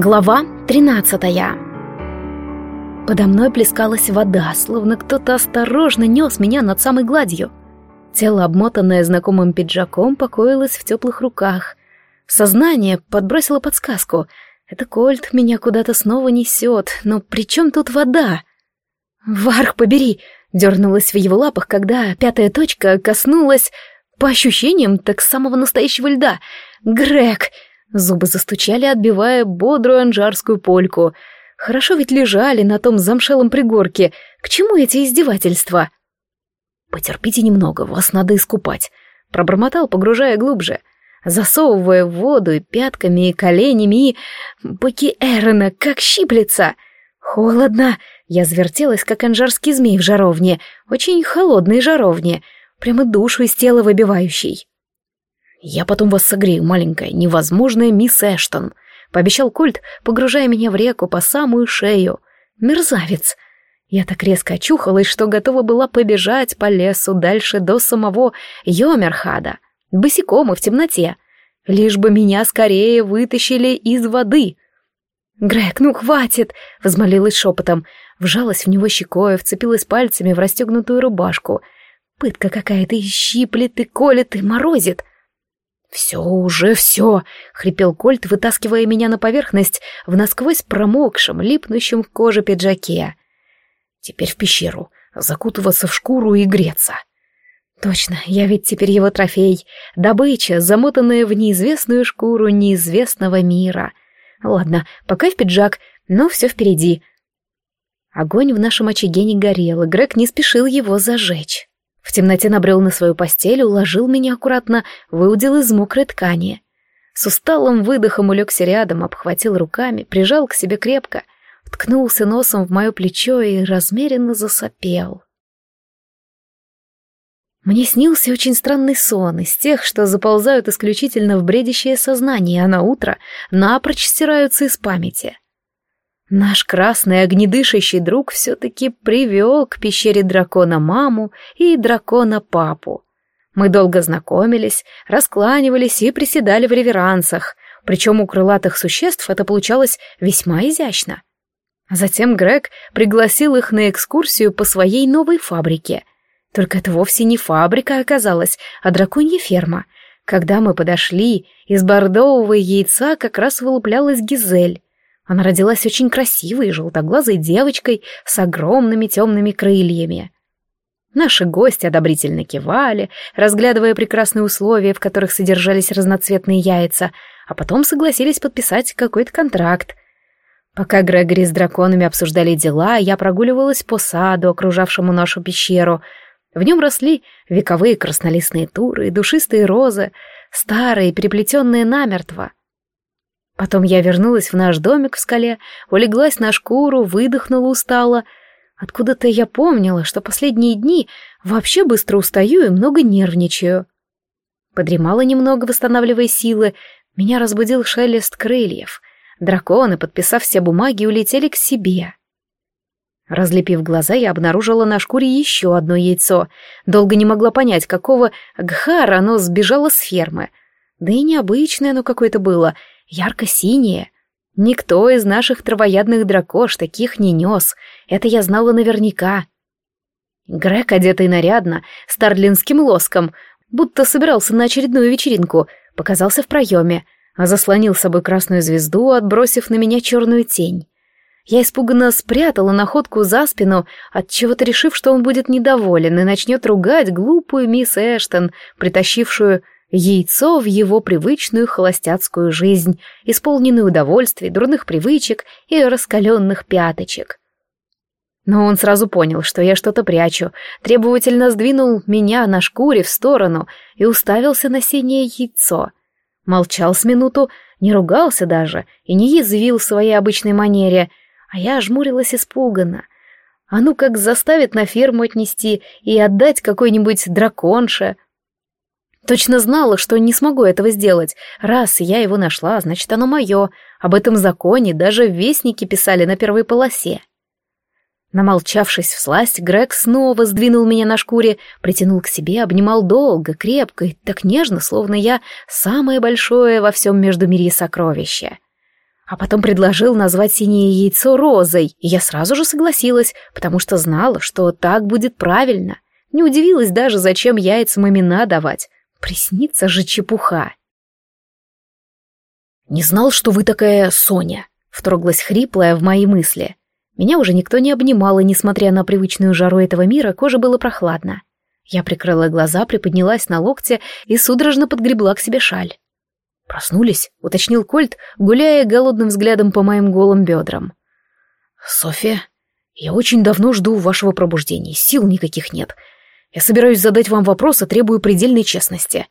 Глава 13 Подо мной плескалась вода, словно кто-то осторожно нес меня над самой гладью. Тело, обмотанное знакомым пиджаком, покоилось в теплых руках. Сознание подбросило подсказку. Это Кольт меня куда-то снова несет, но при чем тут вода? «Варх, побери!» — дернулась в его лапах, когда пятая точка коснулась, по ощущениям, так самого настоящего льда. «Грег!» Зубы застучали, отбивая бодрую анжарскую польку. Хорошо ведь лежали на том замшелом пригорке. К чему эти издевательства? «Потерпите немного, вас надо искупать», — пробормотал, погружая глубже, засовывая в воду и пятками, и коленями, и... Боки Эрона, как щиплется! Холодно! Я звертелась, как анжарский змей в жаровне, очень холодной жаровне, прямо душу из тела выбивающей. «Я потом вас согрею, маленькая, невозможная мисс Эштон», — пообещал Кольт, погружая меня в реку по самую шею. «Мерзавец!» Я так резко очухалась, что готова была побежать по лесу дальше до самого Йомерхада, босиком и в темноте, лишь бы меня скорее вытащили из воды. «Грег, ну хватит!» — возмолилась шепотом, вжалась в него щекой, вцепилась пальцами в расстегнутую рубашку. Пытка какая-то и щиплет, и колет, и морозит. «Все уже все!» — хрипел Кольт, вытаскивая меня на поверхность в насквозь промокшем, липнущем к коже пиджаке. «Теперь в пещеру, закутываться в шкуру и греться». «Точно, я ведь теперь его трофей, добыча, замотанная в неизвестную шкуру неизвестного мира. Ладно, пока в пиджак, но все впереди». Огонь в нашем очаге не горел, и Грег не спешил его зажечь. В темноте набрел на свою постель, уложил меня аккуратно, выудил из мокрой ткани. С усталым выдохом улегся рядом, обхватил руками, прижал к себе крепко, ткнулся носом в мое плечо и размеренно засопел. Мне снился очень странный сон из тех, что заползают исключительно в бредящее сознание, а на утро напрочь стираются из памяти. Наш красный огнедышащий друг все-таки привел к пещере дракона маму и дракона папу. Мы долго знакомились, раскланивались и приседали в реверансах, причем у крылатых существ это получалось весьма изящно. Затем Грег пригласил их на экскурсию по своей новой фабрике. Только это вовсе не фабрика оказалась, а драконья ферма. Когда мы подошли, из бордового яйца как раз вылуплялась Гизель. Она родилась очень красивой, желтоглазой девочкой с огромными темными крыльями. Наши гости одобрительно кивали, разглядывая прекрасные условия, в которых содержались разноцветные яйца, а потом согласились подписать какой-то контракт. Пока Грегори с драконами обсуждали дела, я прогуливалась по саду, окружавшему нашу пещеру. В нем росли вековые краснолистные туры душистые розы, старые, переплетенные намертво. Потом я вернулась в наш домик в скале, улеглась на шкуру, выдохнула устало. Откуда-то я помнила, что последние дни вообще быстро устаю и много нервничаю. Подремала немного, восстанавливая силы. Меня разбудил шелест крыльев. Драконы, подписав все бумаги, улетели к себе. Разлепив глаза, я обнаружила на шкуре еще одно яйцо. Долго не могла понять, какого гхара оно сбежало с фермы. Да и необычное оно какое-то было — ярко-синие. Никто из наших травоядных дракош таких не нес, это я знала наверняка. Грег, одетый нарядно, старлинским лоском, будто собирался на очередную вечеринку, показался в проеме, а заслонил с собой красную звезду, отбросив на меня черную тень. Я испуганно спрятала находку за спину, отчего-то решив, что он будет недоволен и начнет ругать глупую мисс Эштон, притащившую яйцо в его привычную холостяцкую жизнь, исполненную удовольствий, дурных привычек и раскаленных пяточек. Но он сразу понял, что я что-то прячу, требовательно сдвинул меня на шкуре в сторону и уставился на синее яйцо. Молчал с минуту, не ругался даже и не язвил в своей обычной манере, а я ожмурилась испуганно. А ну как заставит на ферму отнести и отдать какой-нибудь драконше — Точно знала, что не смогу этого сделать. Раз я его нашла, значит, оно мое. Об этом законе даже вестники писали на первой полосе. Намолчавшись в сласть, Грег снова сдвинул меня на шкуре, притянул к себе, обнимал долго, крепко и так нежно, словно я самое большое во всем Междумирье сокровище. А потом предложил назвать синее яйцо розой, и я сразу же согласилась, потому что знала, что так будет правильно. Не удивилась даже, зачем яйцам имена давать. Приснится же чепуха. «Не знал, что вы такая Соня», — вторглась хриплая в мои мысли. Меня уже никто не обнимал, и, несмотря на привычную жару этого мира, кожа была прохладна. Я прикрыла глаза, приподнялась на локте и судорожно подгребла к себе шаль. «Проснулись?» — уточнил Кольт, гуляя голодным взглядом по моим голым бедрам. «София, я очень давно жду вашего пробуждения, сил никаких нет. Я собираюсь задать вам вопрос и требую предельной честности».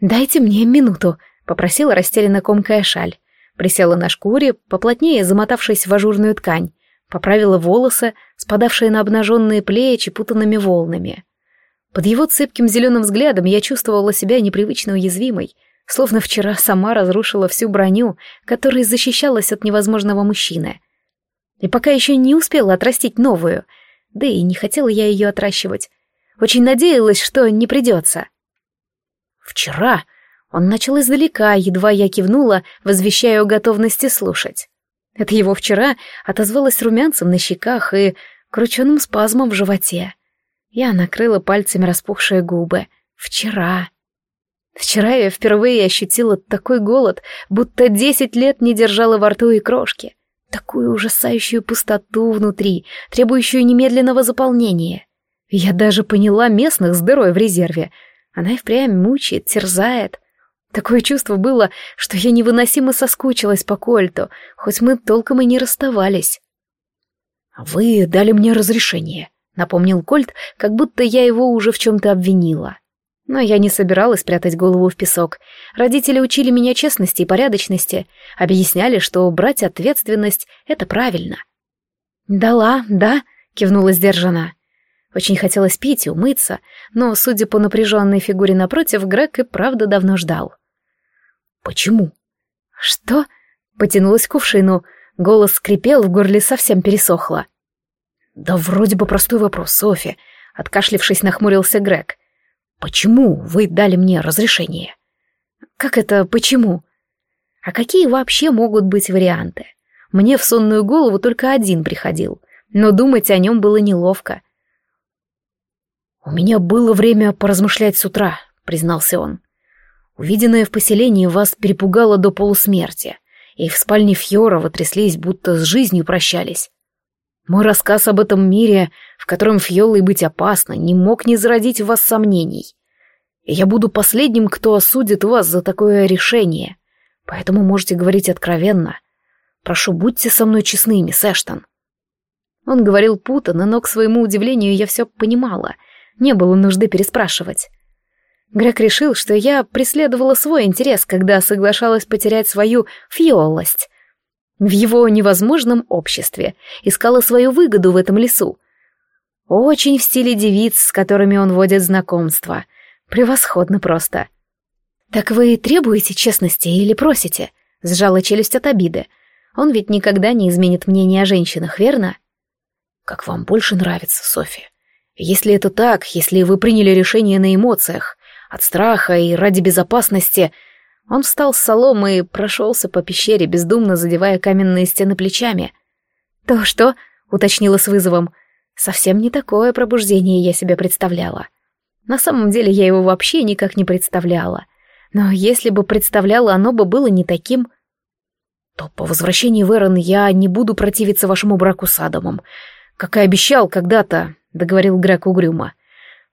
«Дайте мне минуту», — попросила растерянно комкая шаль. Присела на шкуре, поплотнее замотавшись в ажурную ткань, поправила волосы, спадавшие на обнаженные плечи путанными волнами. Под его цепким зеленым взглядом я чувствовала себя непривычно уязвимой, словно вчера сама разрушила всю броню, которая защищалась от невозможного мужчины. И пока еще не успела отрастить новую, да и не хотела я ее отращивать. Очень надеялась, что не придется. «Вчера...» Он начал издалека, едва я кивнула, возвещая о готовности слушать. Это его вчера отозвалось румянцем на щеках и крученным спазмом в животе. Я накрыла пальцами распухшие губы. Вчера. Вчера я впервые ощутила такой голод, будто десять лет не держала во рту и крошки. Такую ужасающую пустоту внутри, требующую немедленного заполнения. Я даже поняла местных с дырой в резерве. Она и впрямь мучает, терзает. Такое чувство было, что я невыносимо соскучилась по Кольту, хоть мы толком и не расставались. «Вы дали мне разрешение», — напомнил Кольт, как будто я его уже в чем-то обвинила. Но я не собиралась прятать голову в песок. Родители учили меня честности и порядочности, объясняли, что брать ответственность — это правильно. «Дала, да?» — кивнула сдержанно. Очень хотелось пить и умыться, но, судя по напряженной фигуре напротив, Грег и правда давно ждал. «Почему?» «Что?» — потянулась к кувшину. Голос скрипел, в горле совсем пересохло. «Да вроде бы простой вопрос, Софи», — откашлившись, нахмурился Грег. «Почему вы дали мне разрешение?» «Как это «почему»?» «А какие вообще могут быть варианты?» Мне в сонную голову только один приходил, но думать о нем было неловко. «У меня было время поразмышлять с утра», — признался он. «Увиденное в поселении вас перепугало до полусмерти, и в спальне Фьора тряслись, будто с жизнью прощались. Мой рассказ об этом мире, в котором фьолой быть опасно, не мог не зародить в вас сомнений. И я буду последним, кто осудит вас за такое решение. Поэтому можете говорить откровенно. Прошу, будьте со мной честны, мисс Эштон». Он говорил путанно, но, к своему удивлению, я все понимала. Не было нужды переспрашивать. Грег решил, что я преследовала свой интерес, когда соглашалась потерять свою фиолость в его невозможном обществе, искала свою выгоду в этом лесу. Очень в стиле девиц, с которыми он водит знакомства. Превосходно просто. «Так вы требуете честности или просите?» — сжала челюсть от обиды. «Он ведь никогда не изменит мнение о женщинах, верно?» «Как вам больше нравится, Софи. Если это так, если вы приняли решение на эмоциях, от страха и ради безопасности, он встал с соломы и прошелся по пещере, бездумно задевая каменные стены плечами. «То что?» — уточнила с вызовом. «Совсем не такое пробуждение я себе представляла. На самом деле я его вообще никак не представляла. Но если бы представляла, оно бы было не таким...» «То по возвращении в Эрон я не буду противиться вашему браку с Адамом, как и обещал когда-то», — договорил Грег угрюмо.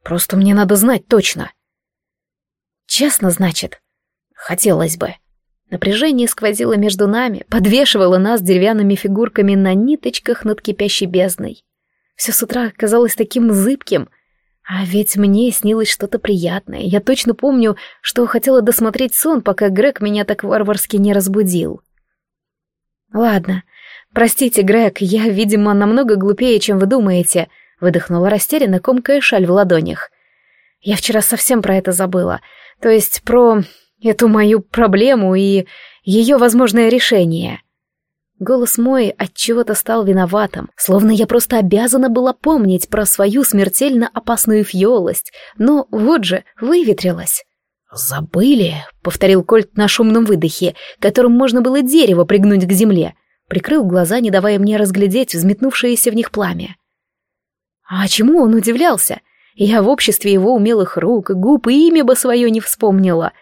«Просто мне надо знать точно». «Честно, значит?» Хотелось бы. Напряжение сквозило между нами, подвешивало нас деревянными фигурками на ниточках над кипящей бездной. Все с утра казалось таким зыбким, а ведь мне снилось что-то приятное. Я точно помню, что хотела досмотреть сон, пока Грег меня так варварски не разбудил. «Ладно, простите, Грег, я, видимо, намного глупее, чем вы думаете», — выдохнула растерянно, комкая шаль в ладонях. «Я вчера совсем про это забыла. То есть про эту мою проблему и ее возможное решение. Голос мой от чего-то стал виноватым, словно я просто обязана была помнить про свою смертельно опасную фиолость, но вот же, выветрилась. «Забыли», — повторил Кольт на шумном выдохе, которым можно было дерево пригнуть к земле. Прикрыл глаза, не давая мне разглядеть взметнувшееся в них пламя. А чему он удивлялся? Я в обществе его умелых рук губ и имя бы свое не вспомнила.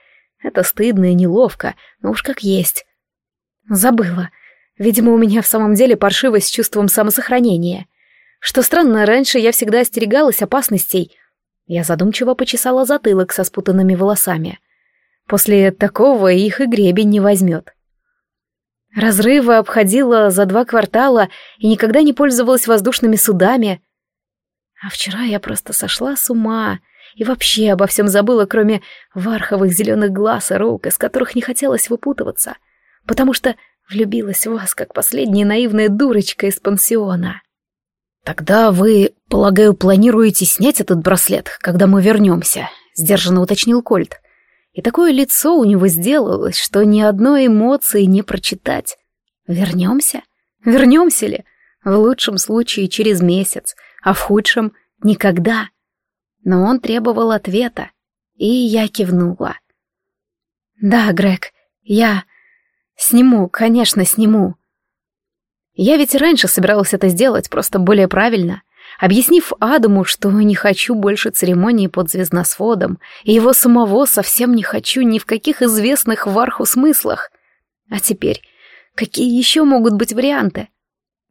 Это стыдно и неловко, но уж как есть. Забыла. Видимо, у меня в самом деле паршивость с чувством самосохранения. Что странно, раньше я всегда остерегалась опасностей. Я задумчиво почесала затылок со спутанными волосами. После такого их и гребень не возьмет. Разрывы обходила за два квартала и никогда не пользовалась воздушными судами. А вчера я просто сошла с ума и вообще обо всем забыла, кроме варховых зеленых глаз и рук, из которых не хотелось выпутываться, потому что влюбилась в вас, как последняя наивная дурочка из пансиона. «Тогда вы, полагаю, планируете снять этот браслет, когда мы вернемся?» — сдержанно уточнил Кольт. И такое лицо у него сделалось, что ни одной эмоции не прочитать. «Вернемся? Вернемся ли? В лучшем случае через месяц, а в худшем — никогда». Но он требовал ответа, и я кивнула. «Да, Грег, я сниму, конечно, сниму. Я ведь раньше собиралась это сделать, просто более правильно, объяснив Адаму, что не хочу больше церемонии под звездносводом, и его самого совсем не хочу ни в каких известных варху смыслах. А теперь, какие еще могут быть варианты?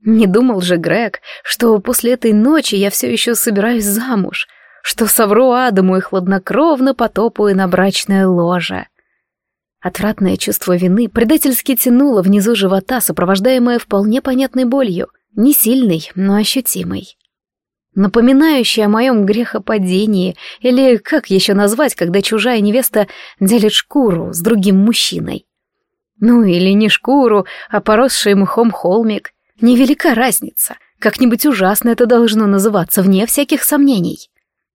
Не думал же Грег, что после этой ночи я все еще собираюсь замуж, что совру Адаму и хладнокровно потопаю на брачное ложе. Отвратное чувство вины предательски тянуло внизу живота, сопровождаемое вполне понятной болью, не сильной, но ощутимой. Напоминающей о моем грехопадении, или как еще назвать, когда чужая невеста делит шкуру с другим мужчиной. Ну или не шкуру, а поросший мхом холмик. Невелика разница. Как-нибудь ужасно это должно называться, вне всяких сомнений.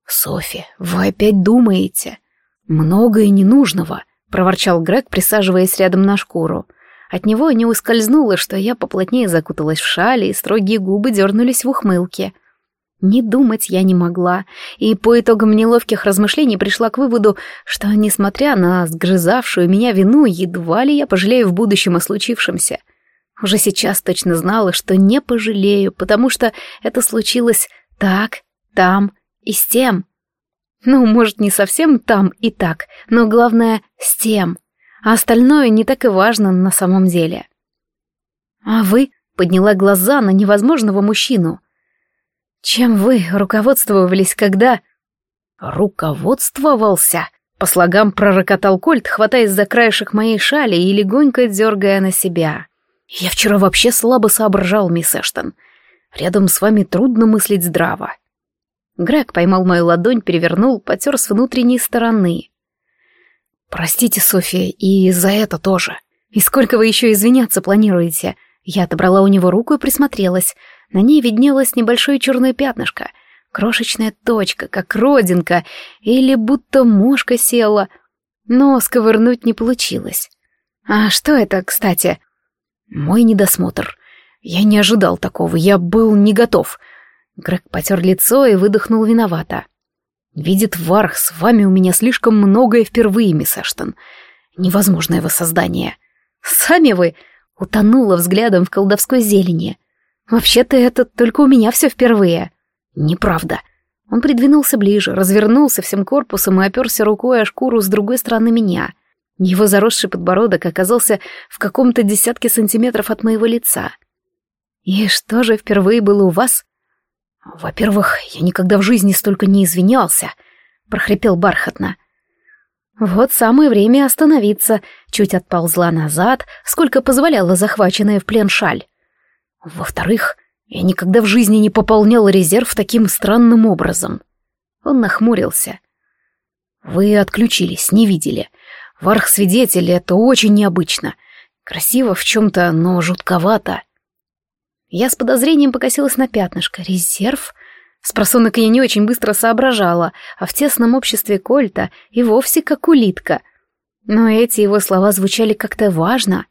«Софи, вы опять думаете? Многое ненужного», проворчал Грег, присаживаясь рядом на шкуру. От него не ускользнуло, что я поплотнее закуталась в шали, и строгие губы дернулись в ухмылке. Не думать я не могла, и по итогам неловких размышлений пришла к выводу, что, несмотря на сгрызавшую меня вину, едва ли я пожалею в будущем о случившемся. Уже сейчас точно знала, что не пожалею, потому что это случилось так, там и с тем. Ну, может, не совсем там и так, но главное — с тем. А остальное не так и важно на самом деле. А вы подняла глаза на невозможного мужчину. Чем вы руководствовались, когда... Руководствовался? По слогам пророкотал Кольт, хватаясь за краешек моей шали и легонько дергая на себя. Я вчера вообще слабо соображал, мисс Эштон. Рядом с вами трудно мыслить здраво. Грег поймал мою ладонь, перевернул, потер с внутренней стороны. «Простите, София, и за это тоже. И сколько вы еще извиняться планируете?» Я отобрала у него руку и присмотрелась. На ней виднелось небольшое черное пятнышко. Крошечная точка, как родинка, или будто мошка села. Но сковырнуть не получилось. «А что это, кстати?» «Мой недосмотр. Я не ожидал такого, я был не готов. Грег потер лицо и выдохнул виновато. «Видит Варх, с вами у меня слишком многое впервые, мисс Эштон. Невозможное воссоздание. Сами вы...» — утонула взглядом в колдовской зелени. «Вообще-то это только у меня все впервые». «Неправда». Он придвинулся ближе, развернулся всем корпусом и оперся рукой о шкуру с другой стороны меня. Его заросший подбородок оказался в каком-то десятке сантиметров от моего лица. «И что же впервые было у вас?» «Во-первых, я никогда в жизни столько не извинялся», — прохрипел бархатно. Вот самое время остановиться, чуть отползла назад, сколько позволяла захваченная в плен шаль. Во-вторых, я никогда в жизни не пополнял резерв таким странным образом. Он нахмурился. Вы отключились, не видели. Варх-свидетель — это очень необычно. Красиво в чем-то, но жутковато. Я с подозрением покосилась на пятнышко. Резерв? Спросонок я не очень быстро соображала, а в тесном обществе Кольта и вовсе как улитка. Но эти его слова звучали как-то важно.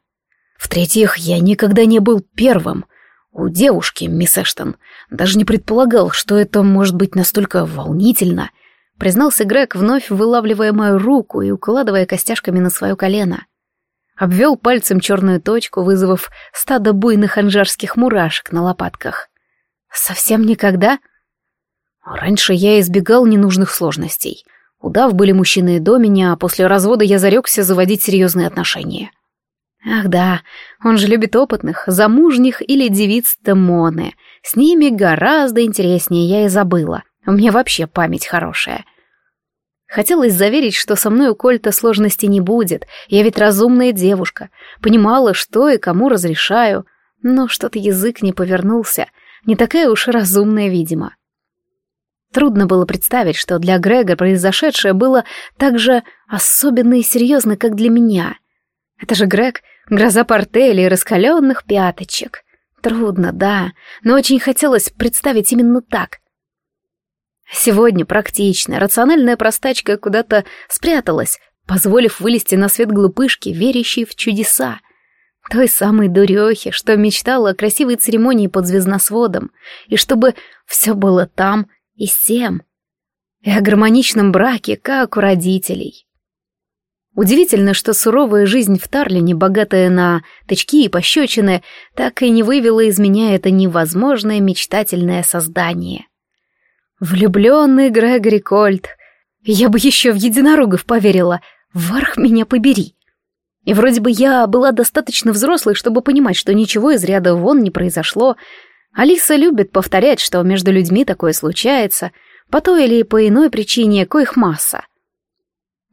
В-третьих, я никогда не был первым. У девушки, мисс Эштон, даже не предполагал, что это может быть настолько волнительно. Признался Грег, вновь вылавливая мою руку и укладывая костяшками на свое колено. Обвел пальцем черную точку, вызвав стадо буйных анжарских мурашек на лопатках. «Совсем никогда?» Раньше я избегал ненужных сложностей. Удав были мужчины до меня, а после развода я зарекся заводить серьезные отношения. Ах да, он же любит опытных, замужних или девиц Демоны. С ними гораздо интереснее, я и забыла. У меня вообще память хорошая. Хотелось заверить, что со мной у Кольта сложностей не будет. Я ведь разумная девушка. Понимала, что и кому разрешаю. Но что-то язык не повернулся. Не такая уж разумная, видимо. Трудно было представить, что для Грега произошедшее было так же особенно и серьезно, как для меня. Это же Грег, гроза портелей и раскаленных пяточек. Трудно, да, но очень хотелось представить именно так. Сегодня практичная, рациональная простачка куда-то спряталась, позволив вылезти на свет глупышки, верящей в чудеса. Той самой дурехи, что мечтала о красивой церемонии под звездносводом, и чтобы все было там и с тем, и о гармоничном браке, как у родителей. Удивительно, что суровая жизнь в Тарлине, богатая на тычки и пощечины, так и не вывела из меня это невозможное мечтательное создание. Влюбленный Грегори Кольт. Я бы еще в единорогов поверила. Варх меня побери. И вроде бы я была достаточно взрослой, чтобы понимать, что ничего из ряда вон не произошло, Алиса любит повторять, что между людьми такое случается, по той или по иной причине, коих масса.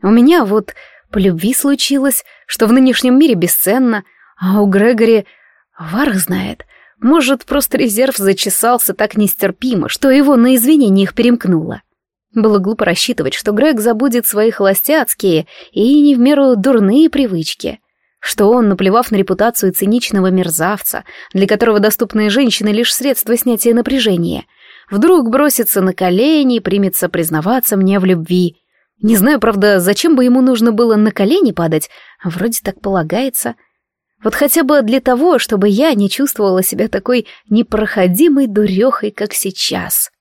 У меня вот по любви случилось, что в нынешнем мире бесценно, а у Грегори Варх знает. Может, просто резерв зачесался так нестерпимо, что его на извинениях перемкнуло. Было глупо рассчитывать, что Грег забудет свои холостяцкие и не в меру дурные привычки — что он, наплевав на репутацию циничного мерзавца, для которого доступные женщины лишь средство снятия напряжения, вдруг бросится на колени и примется признаваться мне в любви. Не знаю, правда, зачем бы ему нужно было на колени падать, а вроде так полагается. Вот хотя бы для того, чтобы я не чувствовала себя такой непроходимой дурехой, как сейчас.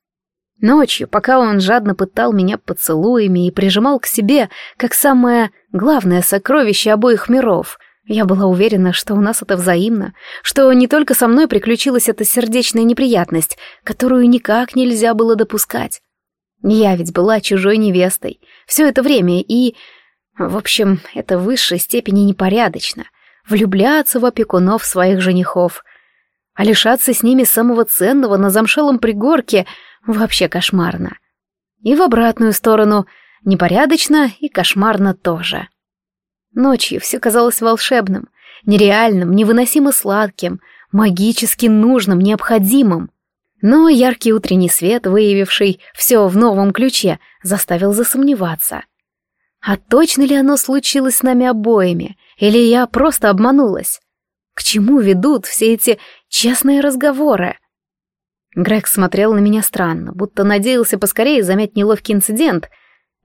Ночью, пока он жадно пытал меня поцелуями и прижимал к себе, как самое главное сокровище обоих миров — я была уверена, что у нас это взаимно, что не только со мной приключилась эта сердечная неприятность, которую никак нельзя было допускать. Я ведь была чужой невестой все это время и... В общем, это в высшей степени непорядочно — влюбляться в опекунов своих женихов. А лишаться с ними самого ценного на замшелом пригорке вообще кошмарно. И в обратную сторону — непорядочно и кошмарно тоже. Ночью все казалось волшебным, нереальным, невыносимо сладким, магически нужным, необходимым. Но яркий утренний свет, выявивший все в новом ключе, заставил засомневаться. А точно ли оно случилось с нами обоими, или я просто обманулась? К чему ведут все эти честные разговоры? Грег смотрел на меня странно, будто надеялся поскорее замять неловкий инцидент —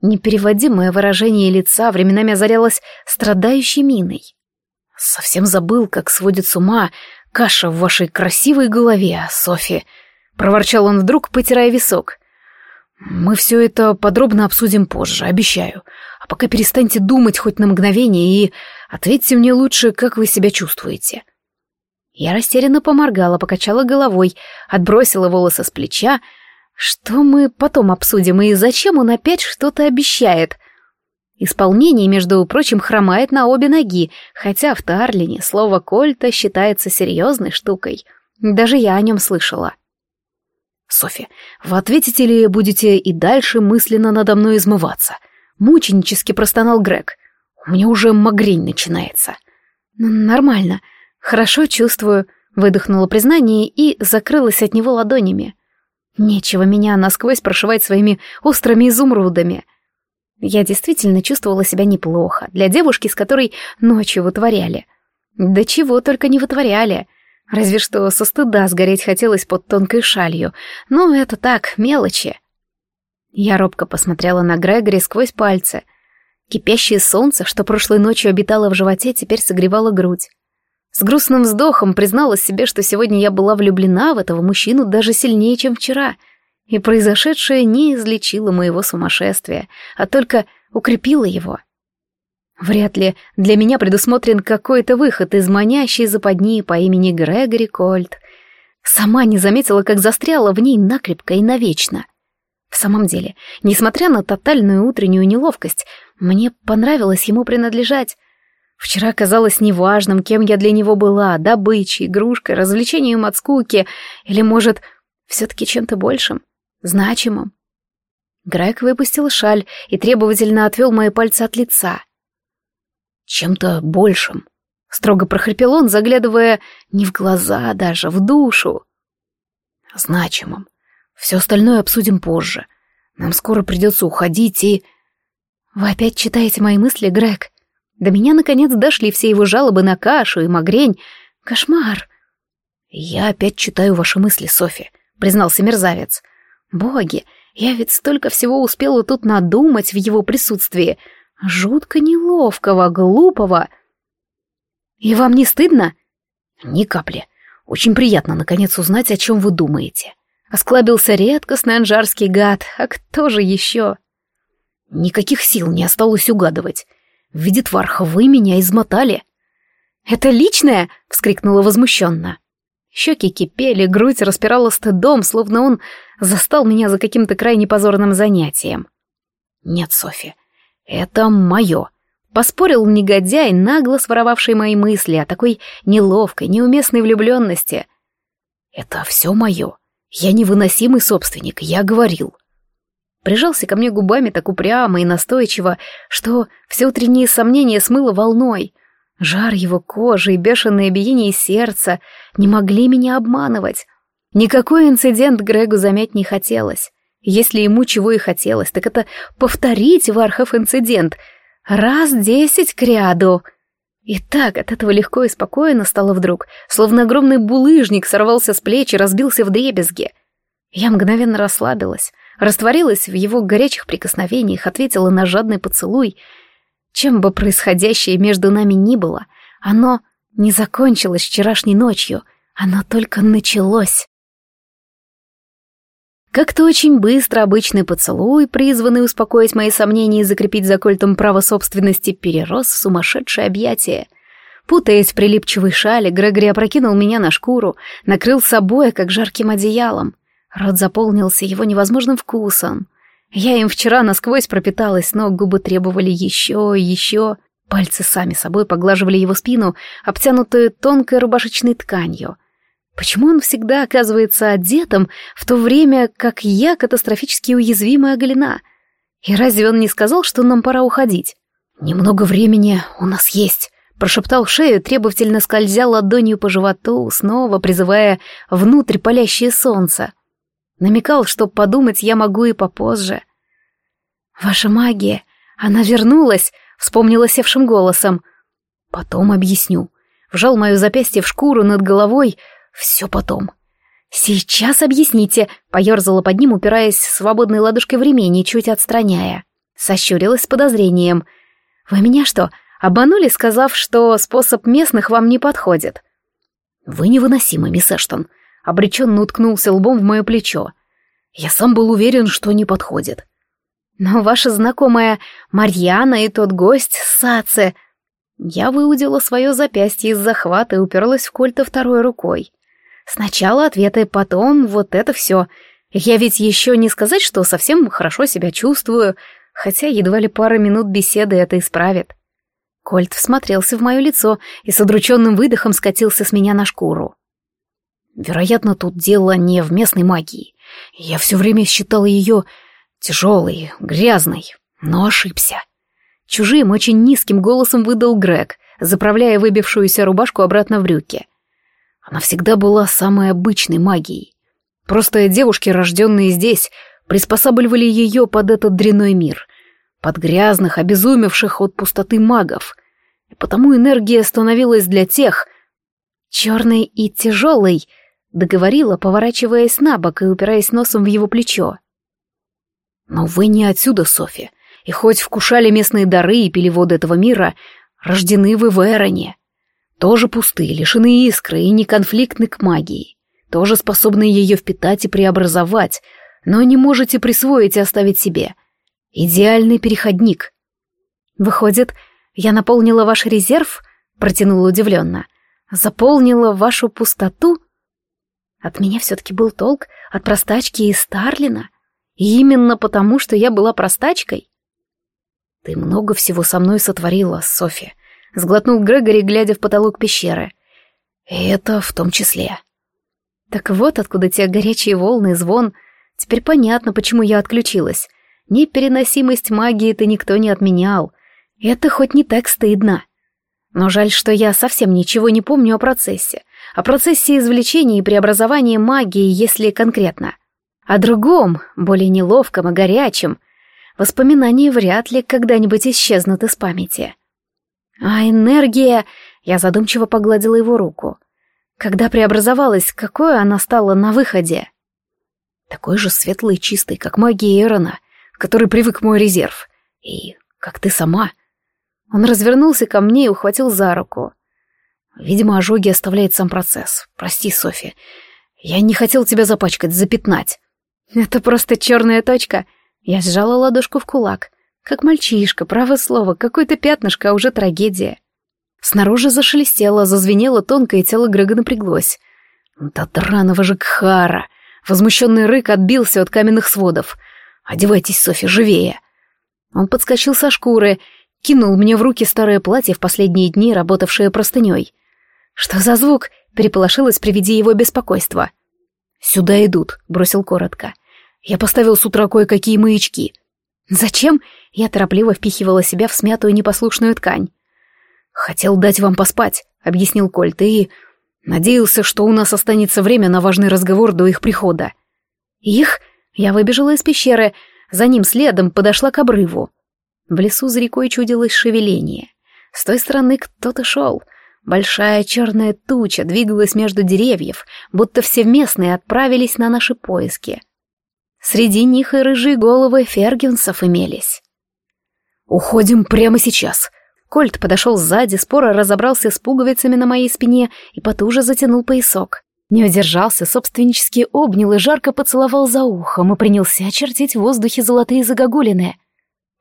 Непереводимое выражение лица временами озарялось страдающей миной. «Совсем забыл, как сводит с ума каша в вашей красивой голове, Софи», — проворчал он вдруг, потирая висок. «Мы все это подробно обсудим позже, обещаю. А пока перестаньте думать хоть на мгновение и ответьте мне лучше, как вы себя чувствуете». Я растерянно поморгала, покачала головой, отбросила волосы с плеча, что мы потом обсудим и зачем он опять что-то обещает? Исполнение, между прочим, хромает на обе ноги, хотя в Тарлине слово «кольта» считается серьезной штукой. Даже я о нем слышала. «Софи, вы ответите ли будете и дальше мысленно надо мной измываться?» Мученически простонал Грег. «У меня уже магрень начинается». «Нормально. Хорошо чувствую», — выдохнула признание и закрылась от него ладонями. Нечего меня насквозь прошивать своими острыми изумрудами. Я действительно чувствовала себя неплохо для девушки, с которой ночью вытворяли. Да чего только не вытворяли. Разве что со стыда сгореть хотелось под тонкой шалью. Но это так, мелочи. Я робко посмотрела на Грегори сквозь пальцы. Кипящее солнце, что прошлой ночью обитало в животе, теперь согревало грудь. С грустным вздохом призналась себе, что сегодня я была влюблена в этого мужчину даже сильнее, чем вчера. И произошедшее не излечило моего сумасшествия, а только укрепило его. Вряд ли для меня предусмотрен какой-то выход из манящей западни по имени Грегори Кольт. Сама не заметила, как застряла в ней накрепко и навечно. В самом деле, несмотря на тотальную утреннюю неловкость, мне понравилось ему принадлежать. Вчера казалось неважным, кем я для него была, добычей, игрушкой, развлечением от скуки, или, может, все-таки чем-то большим, значимым. Грег выпустил шаль и требовательно отвел мои пальцы от лица. «Чем-то большим», — строго прохрипел он, заглядывая не в глаза даже, в душу. «Значимым. Все остальное обсудим позже. Нам скоро придется уходить и...» «Вы опять читаете мои мысли, Грег?» До меня, наконец, дошли все его жалобы на кашу и магрень. Кошмар. «Я опять читаю ваши мысли, Софи», — признался мерзавец. «Боги, я ведь столько всего успела тут надумать в его присутствии. Жутко неловкого, глупого». «И вам не стыдно?» «Ни капли. Очень приятно, наконец, узнать, о чем вы думаете». Осклабился редкостный анжарский гад, а кто же еще? Никаких сил не осталось угадывать. Видит Варха, вы меня измотали. «Это личное?» — вскрикнула возмущенно. Щеки кипели, грудь распирала стыдом, словно он застал меня за каким-то крайне позорным занятием. «Нет, Софи, это мое», — поспорил негодяй, нагло своровавший мои мысли о такой неловкой, неуместной влюбленности. «Это все мое. Я невыносимый собственник, я говорил прижался ко мне губами так упрямо и настойчиво, что все утренние сомнения смыло волной. Жар его кожи и бешеное биение сердца не могли меня обманывать. Никакой инцидент Грегу замять не хотелось. Если ему чего и хотелось, так это повторить Вархов инцидент. Раз десять к ряду. И так от этого легко и спокойно стало вдруг, словно огромный булыжник сорвался с плеч и разбился в дребезги. Я мгновенно расслабилась, растворилась в его горячих прикосновениях, ответила на жадный поцелуй. Чем бы происходящее между нами ни было, оно не закончилось вчерашней ночью, оно только началось. Как-то очень быстро обычный поцелуй, призванный успокоить мои сомнения и закрепить за кольтом право собственности, перерос в сумасшедшее объятие. Путаясь в прилипчивой шале, Грегори опрокинул меня на шкуру, накрыл собой, как жарким одеялом. Рот заполнился его невозможным вкусом. Я им вчера насквозь пропиталась, но губы требовали еще и еще. Пальцы сами собой поглаживали его спину, обтянутую тонкой рубашечной тканью. Почему он всегда оказывается одетым, в то время как я катастрофически уязвимая оголена? И разве он не сказал, что нам пора уходить? «Немного времени у нас есть», — прошептал шею, требовательно скользя ладонью по животу, снова призывая внутрь палящее солнце. Намекал, что подумать я могу и попозже. «Ваша магия, она вернулась», — вспомнила севшим голосом. «Потом объясню». Вжал мое запястье в шкуру над головой. «Все потом». «Сейчас объясните», — поерзала под ним, упираясь свободной ладошкой в ремень и чуть отстраняя. Сощурилась с подозрением. «Вы меня что, обманули, сказав, что способ местных вам не подходит?» «Вы невыносимы, мисс Эштон», обреченно уткнулся лбом в мое плечо. Я сам был уверен, что не подходит. Но ваша знакомая Марьяна и тот гость Саце... Я выудила свое запястье из захвата и уперлась в кольта второй рукой. Сначала ответы, потом вот это все. Я ведь еще не сказать, что совсем хорошо себя чувствую, хотя едва ли пара минут беседы это исправит. Кольт всмотрелся в мое лицо и с удрученным выдохом скатился с меня на шкуру. Вероятно, тут дело не в местной магии. Я все время считал ее тяжелой, грязной, но ошибся. Чужим, очень низким голосом выдал Грег, заправляя выбившуюся рубашку обратно в брюки. Она всегда была самой обычной магией. Просто девушки, рожденные здесь, приспосабливали ее под этот дряной мир, под грязных, обезумевших от пустоты магов. И потому энергия становилась для тех... Черной и тяжелой — договорила, поворачиваясь на бок и упираясь носом в его плечо. «Но вы не отсюда, Софи, и хоть вкушали местные дары и пили воды этого мира, рождены вы в Эроне. Тоже пустые, лишены искры и не конфликтны к магии, тоже способны ее впитать и преобразовать, но не можете присвоить и оставить себе. Идеальный переходник. Выходит, я наполнила ваш резерв? Протянула удивленно. Заполнила вашу пустоту? От меня все-таки был толк от простачки и Старлина. И именно потому, что я была простачкой. Ты много всего со мной сотворила, Софи. Сглотнул Грегори, глядя в потолок пещеры. И это в том числе. Так вот откуда те горячие волны и звон. Теперь понятно, почему я отключилась. Непереносимость магии ты никто не отменял. Это хоть не так стыдно. Но жаль, что я совсем ничего не помню о процессе. О процессе извлечения и преобразования магии, если конкретно. О другом, более неловком и горячем. Воспоминания вряд ли когда-нибудь исчезнут из памяти. А энергия... Я задумчиво погладила его руку. Когда преобразовалась, какой она стала на выходе? Такой же светлый и чистый, как магия Эрона, который привык мой резерв. И как ты сама. Он развернулся ко мне и ухватил за руку. Видимо, ожоги оставляет сам процесс. Прости, Софи. Я не хотел тебя запачкать, запятнать. Это просто черная точка. Я сжала ладошку в кулак. Как мальчишка, право слово, какое-то пятнышко, а уже трагедия. Снаружи зашелестело, зазвенело тонкое тело Грега напряглось. «Да драного же Кхара!» Возмущенный рык отбился от каменных сводов. «Одевайтесь, Софи, живее!» Он подскочил со шкуры, кинул мне в руки старое платье в последние дни, работавшее простыней. «Что за звук?» — переполошилась при виде его беспокойства. «Сюда идут», — бросил коротко. «Я поставил с утра кое-какие маячки». «Зачем?» — я торопливо впихивала себя в смятую непослушную ткань. «Хотел дать вам поспать», — объяснил Кольт, и... Надеялся, что у нас останется время на важный разговор до их прихода. Их? Я выбежала из пещеры, за ним следом подошла к обрыву. В лесу за рекой чудилось шевеление. С той стороны кто-то шел. Большая черная туча двигалась между деревьев, будто все местные отправились на наши поиски. Среди них и рыжие головы фергюнсов имелись. «Уходим прямо сейчас», Кольт подошел сзади, споро разобрался с пуговицами на моей спине и потуже затянул поясок. Не удержался, собственнически обнял и жарко поцеловал за ухом и принялся очертить в воздухе золотые загогулины.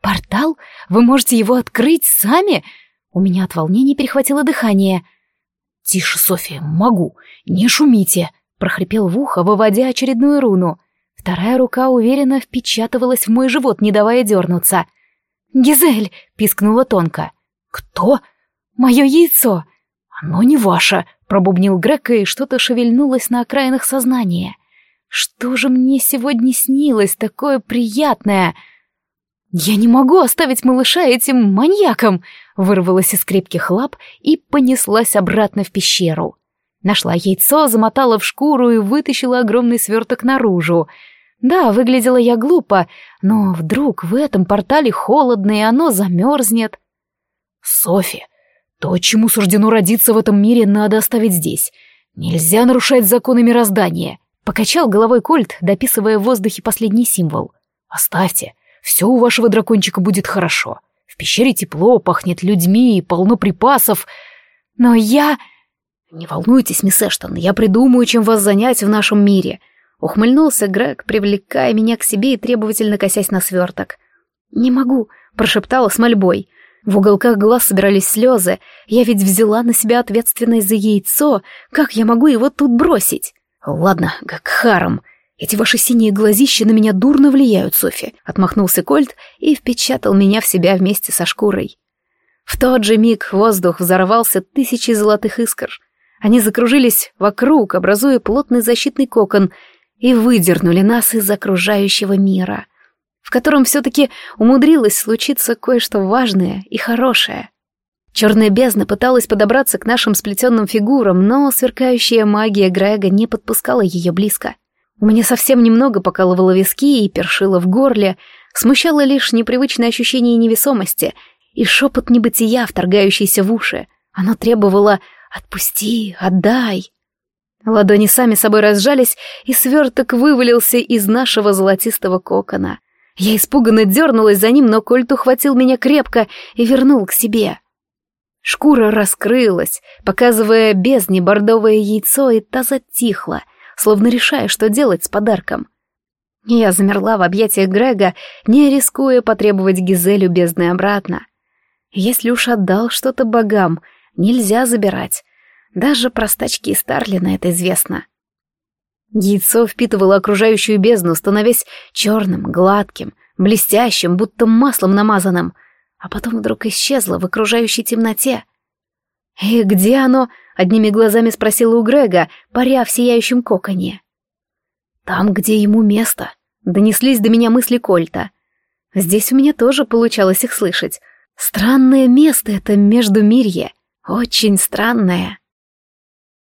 «Портал? Вы можете его открыть сами?» У меня от волнения перехватило дыхание. «Тише, София, могу. Не шумите!» — прохрипел в ухо, выводя очередную руну. Вторая рука уверенно впечатывалась в мой живот, не давая дернуться. «Гизель!» — пискнула тонко. «Кто?» «Мое яйцо!» «Оно не ваше!» — пробубнил Грек, и что-то шевельнулось на окраинах сознания. «Что же мне сегодня снилось такое приятное?» «Я не могу оставить малыша этим маньяком!» вырвалась из крепких лап и понеслась обратно в пещеру. Нашла яйцо, замотала в шкуру и вытащила огромный сверток наружу. Да, выглядела я глупо, но вдруг в этом портале холодно, и оно замерзнет. Софи, то, чему суждено родиться в этом мире, надо оставить здесь. Нельзя нарушать законы мироздания. Покачал головой Кольт, дописывая в воздухе последний символ. Оставьте, все у вашего дракончика будет хорошо. В пещере тепло, пахнет людьми и полно припасов. Но я... Не волнуйтесь, мисс Эштон, я придумаю, чем вас занять в нашем мире. Ухмыльнулся Грег, привлекая меня к себе и требовательно косясь на сверток. «Не могу», — прошептала с мольбой. В уголках глаз собирались слезы. Я ведь взяла на себя ответственность за яйцо. Как я могу его тут бросить? Ладно, как харом. Эти ваши синие глазища на меня дурно влияют, Софи. Отмахнулся Кольт и впечатал меня в себя вместе со шкурой. В тот же миг воздух взорвался тысячи золотых искр. Они закружились вокруг, образуя плотный защитный кокон, и выдернули нас из окружающего мира — в котором все-таки умудрилось случиться кое-что важное и хорошее. Черная бездна пыталась подобраться к нашим сплетенным фигурам, но сверкающая магия Грега не подпускала ее близко. У меня совсем немного покалывало виски и першило в горле, смущало лишь непривычное ощущение невесомости и шепот небытия, вторгающийся в уши. Оно требовало «отпусти, отдай». Ладони сами собой разжались, и сверток вывалился из нашего золотистого кокона. Я испуганно дернулась за ним, но Кольт ухватил меня крепко и вернул к себе. Шкура раскрылась, показывая бездне бордовое яйцо, и та затихла, словно решая, что делать с подарком. Я замерла в объятиях Грега, не рискуя потребовать Гизелю бездны обратно. Если уж отдал что-то богам, нельзя забирать. Даже простачки и Старлина это известно. Яйцо впитывало окружающую бездну, становясь черным, гладким, блестящим, будто маслом намазанным, а потом вдруг исчезло в окружающей темноте. «И где оно?» — одними глазами спросила у Грега, паря в сияющем коконе. «Там, где ему место», — донеслись до меня мысли Кольта. Здесь у меня тоже получалось их слышать. Странное место это между мирье, очень странное.